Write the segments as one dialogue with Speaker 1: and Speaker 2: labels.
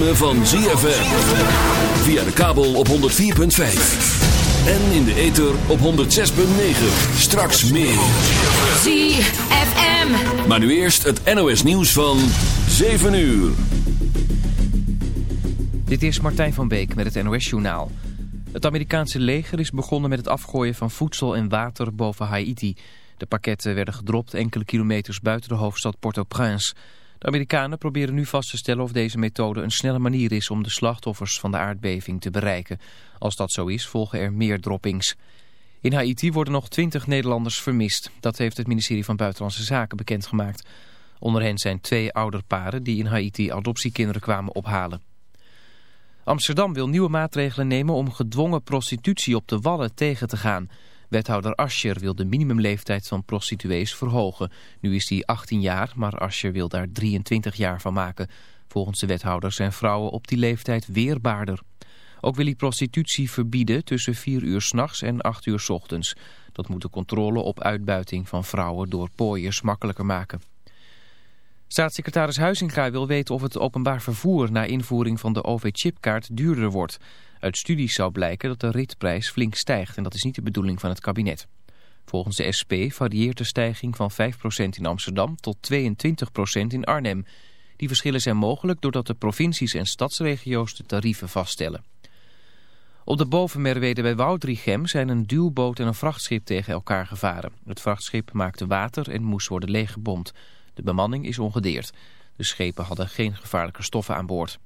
Speaker 1: ritme van ZFM. Via de kabel op 104.5. En in de ether op 106.9. Straks meer.
Speaker 2: ZFM.
Speaker 1: Maar nu eerst het NOS nieuws van 7 uur.
Speaker 3: Dit is Martijn van Beek met het NOS Journaal. Het Amerikaanse leger is begonnen met het afgooien van voedsel en water boven Haiti. De pakketten werden gedropt enkele kilometers buiten de hoofdstad Port-au-Prince. De Amerikanen proberen nu vast te stellen of deze methode een snelle manier is om de slachtoffers van de aardbeving te bereiken. Als dat zo is, volgen er meer droppings. In Haiti worden nog twintig Nederlanders vermist. Dat heeft het ministerie van Buitenlandse Zaken bekendgemaakt. Onder hen zijn twee ouderparen die in Haiti adoptiekinderen kwamen ophalen. Amsterdam wil nieuwe maatregelen nemen om gedwongen prostitutie op de Wallen tegen te gaan. Wethouder Ascher wil de minimumleeftijd van prostituees verhogen. Nu is die 18 jaar, maar Ascher wil daar 23 jaar van maken. Volgens de wethouder zijn vrouwen op die leeftijd weerbaarder. Ook wil hij prostitutie verbieden tussen 4 uur s'nachts en 8 uur s ochtends. Dat moet de controle op uitbuiting van vrouwen door pooiers makkelijker maken. Staatssecretaris Huizinga wil weten of het openbaar vervoer na invoering van de OV-chipkaart duurder wordt. Uit studies zou blijken dat de ritprijs flink stijgt en dat is niet de bedoeling van het kabinet. Volgens de SP varieert de stijging van 5% in Amsterdam tot 22% in Arnhem. Die verschillen zijn mogelijk doordat de provincies en stadsregio's de tarieven vaststellen. Op de bovenmerwede bij Woudrichem zijn een duwboot en een vrachtschip tegen elkaar gevaren. Het vrachtschip maakte water en moest worden leeggebomd. De bemanning is ongedeerd. De schepen hadden geen gevaarlijke stoffen aan boord.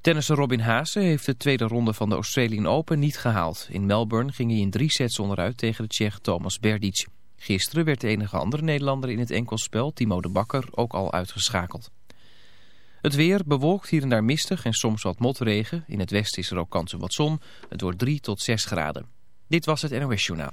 Speaker 3: Tennisser Robin Haase heeft de tweede ronde van de Australian Open niet gehaald. In Melbourne ging hij in drie sets onderuit tegen de Tsjech Thomas Berdic. Gisteren werd de enige andere Nederlander in het enkelspel, Timo de Bakker, ook al uitgeschakeld. Het weer bewolkt hier en daar mistig en soms wat motregen. In het westen is er ook kans op wat zon. Het wordt 3 tot 6 graden. Dit was het NOS Journaal.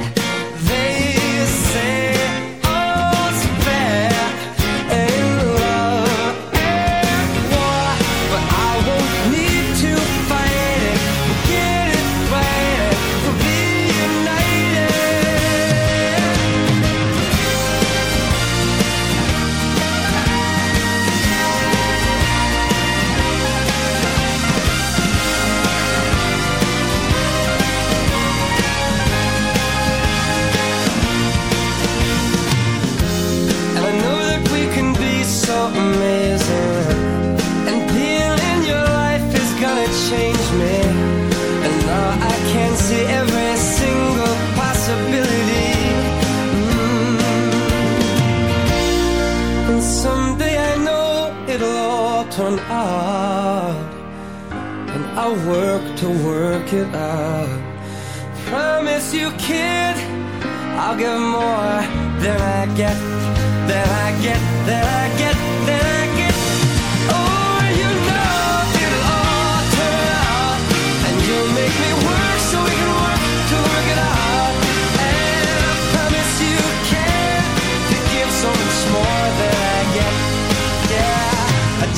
Speaker 2: Can see every single possibility. Mm. And someday I know it'll all turn out. And I'll work to work it out. Promise you, kid, I'll give more than I get, than I get, than I get, than I get.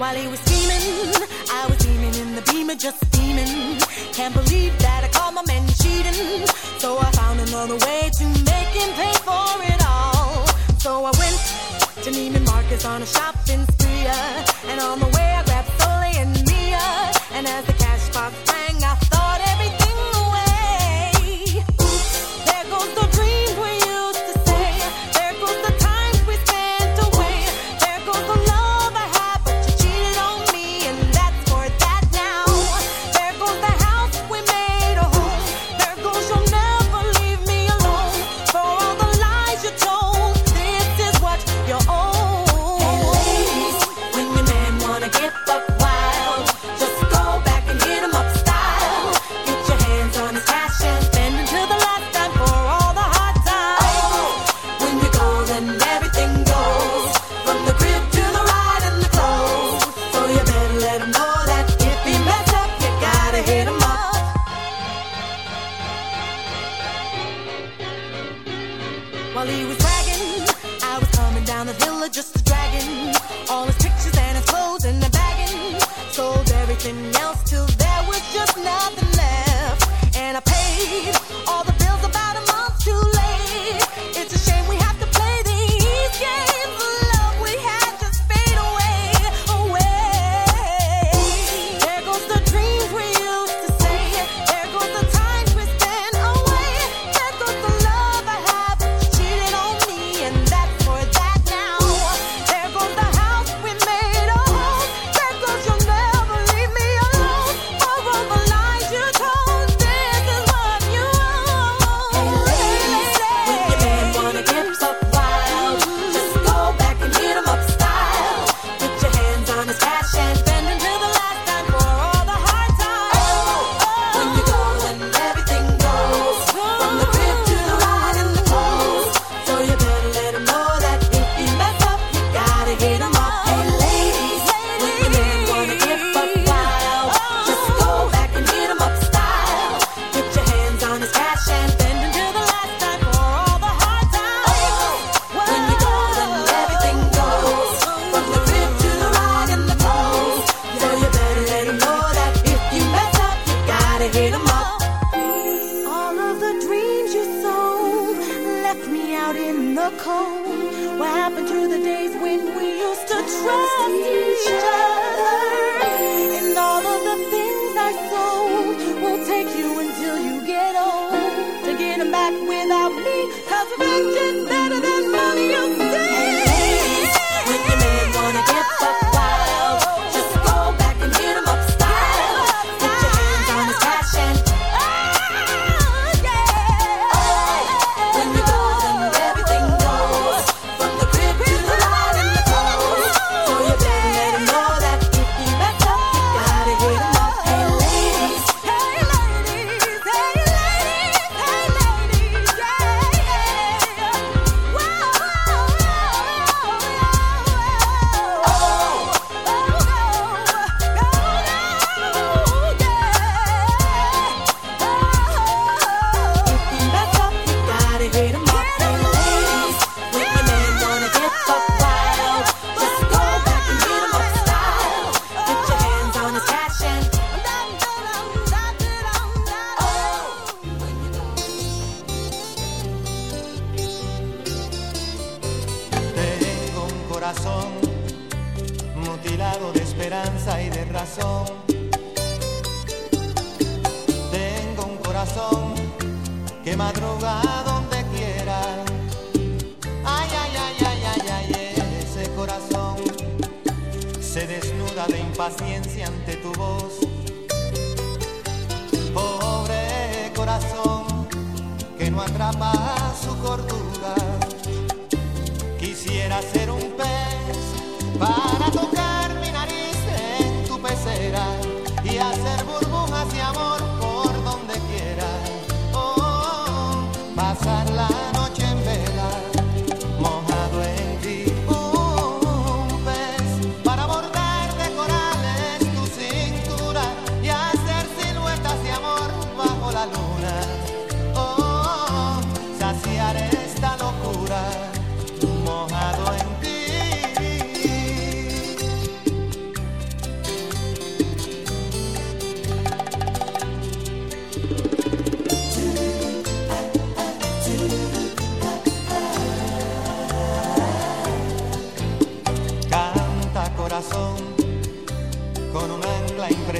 Speaker 4: While he was steaming, I was steaming in the beamer, just steaming. Can't believe that I caught my man cheating. So I found another way to make him pay for it all. So I went to Neiman Marcus on a shopping spree. uh, And on the way I grabbed Soleil and Mia. And as each. de impaciencia ante tu voz. Pobre corazón que no atrapa su cordura.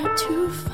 Speaker 5: Hard to find.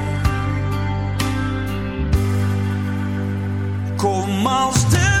Speaker 6: monster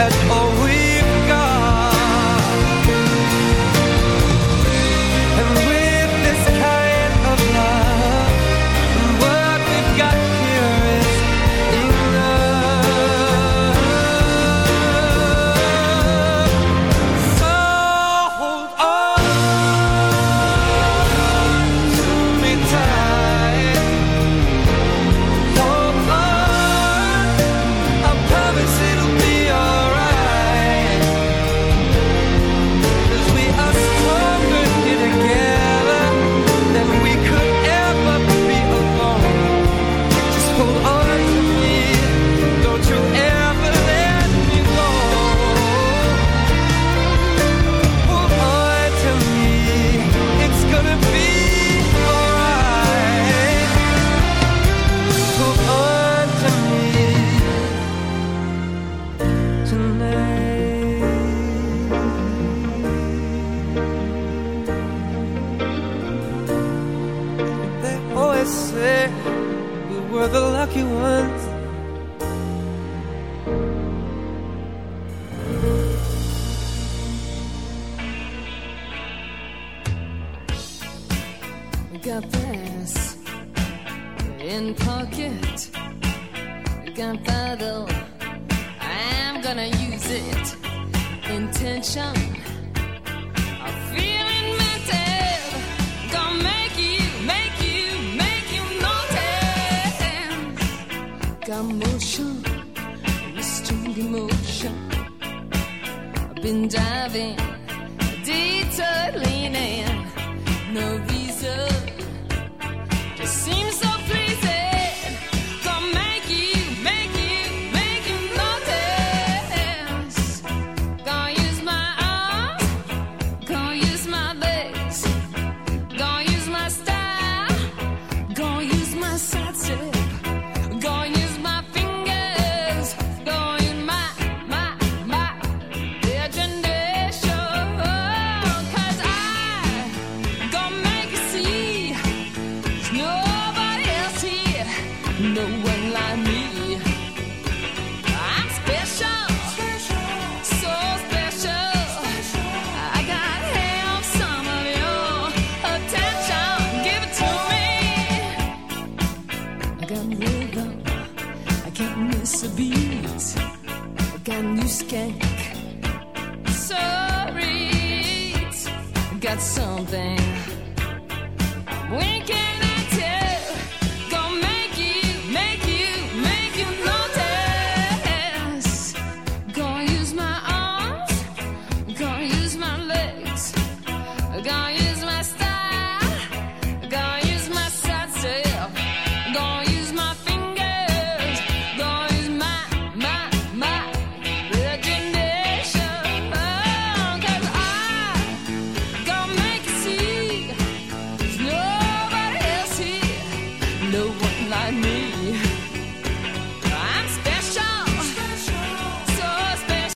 Speaker 2: At all
Speaker 7: I'm gonna use it. Intention. I'm feeling. Gonna make you, make you, make you notice. Got motion. I've been diving,